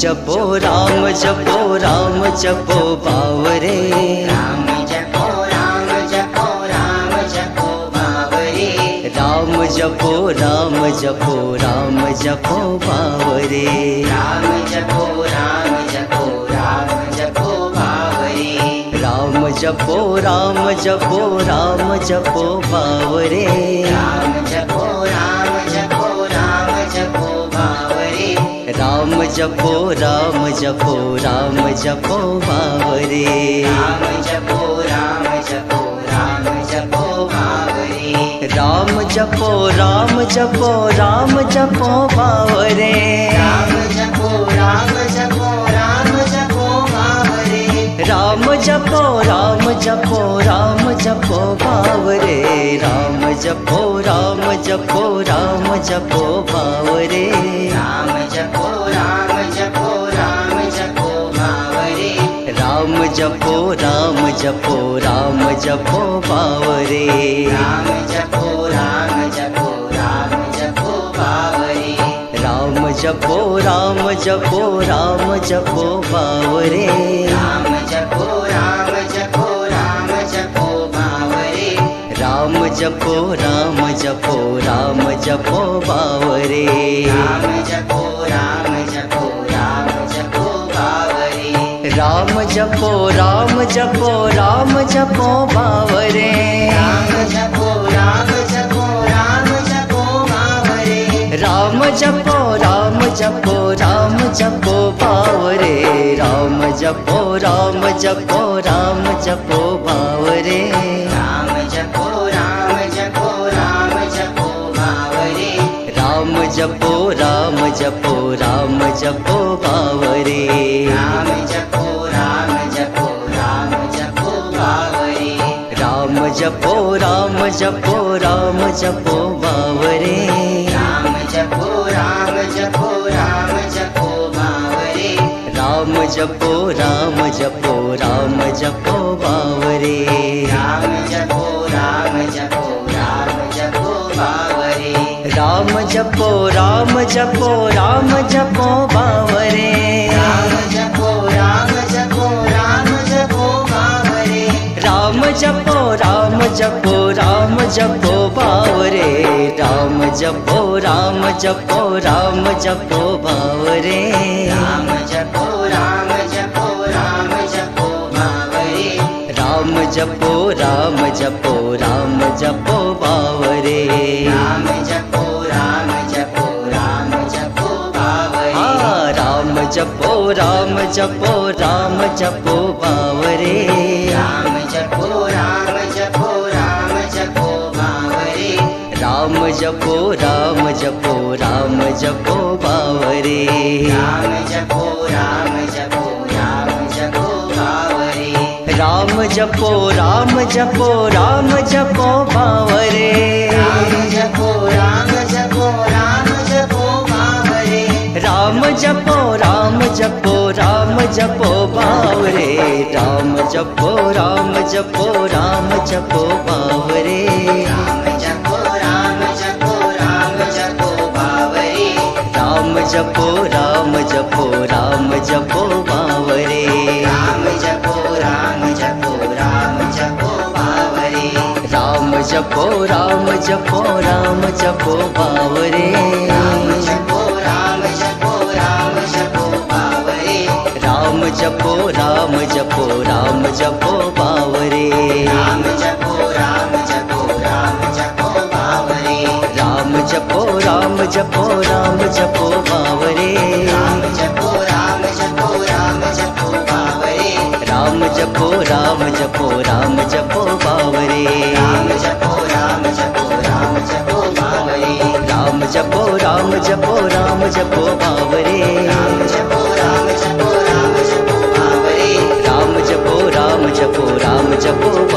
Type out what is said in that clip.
जपो राम जपो राम जपो बावरे राम जपो राम जपो राम जपो बावरे राम जपो राम जपो राम जपो बावरे राम जपो राम जपो राम जपो बावरे राम जपो राम जपो राम जपो बावरे राम जपो राम जपो राम जपो राम जपो बावरे राम जपो राम जपो राम जपो बावरे राम जपो राम जपो राम जपो बावरे राम जपो राम जपो राम जपो बावरे राम जपो राम जपो राम जपो बावरे राम जपो राम जपो राम जपो बावरे जपो राम जपो राम जपो बावरे राम जपो राम जपो राम जपो बावरे राम जपो राम जपो राम जपो बावरे राम जपो राम जपो राम जपो बावरे राम जपो राम जपो राम जपो बावरे राम जपो राम राम राम जपो राम जपो राम जपो बावरे राम जपो राम जपो राम जपो बावरे राम जपो राम जपो राम जपो बावरे राम जपो राम जपो राम जपो बावरे राम जपो राम जपो राम जपो बावरे राम जपो राम जपो राम जपो बावरे राम जपो राम जपो राम जपो बावरे राम जपो राम जपो राम जपो बावरे राम जपो राम जपो राम जपो बावरे राम जपो राम जपो राम जपो बावरे राम जपो राम जपो राम जपो बावरे राम जपो राम जपो राम जपो बावरे राम जपो राम जपो राम जपो बावरे राम जपो राम जपो राम जपो बावरे राम जपो राम जपो राम जपो बावरे राम जपो राम जपो राम जपो बावरे राम जपो राम जपो राम जपो बावरे हाँ राम जपो राम जपो राम जपो बावरे राम जपो राम जपो राम जपो बावरे राम जपो राम जपो राम जपो बावरे राम जपो राम जपो राम जपो बावरे राम जपो राम जपो राम जपो बावरे राम जपो राम जपो राम जपो बावरे राम जपो राम जपो राम जपो बावरे जपो राम जपो राम जपो बावरे राम जपो राम जपो राम जपो बावरे राम जपो राम जपो राम जपो बावरे राम जपो राम जपो राम जपो बावरे राम जपो राम जपो राम जपो जपो राम जपो राम जपो बावरे। राम जपो राम जपो राम जपो बावरे। राम जपो राम जपो राम जपो बावरे। राम जपो राम जपो राम जपो बावरे। राम जपो राम जपो राम जपो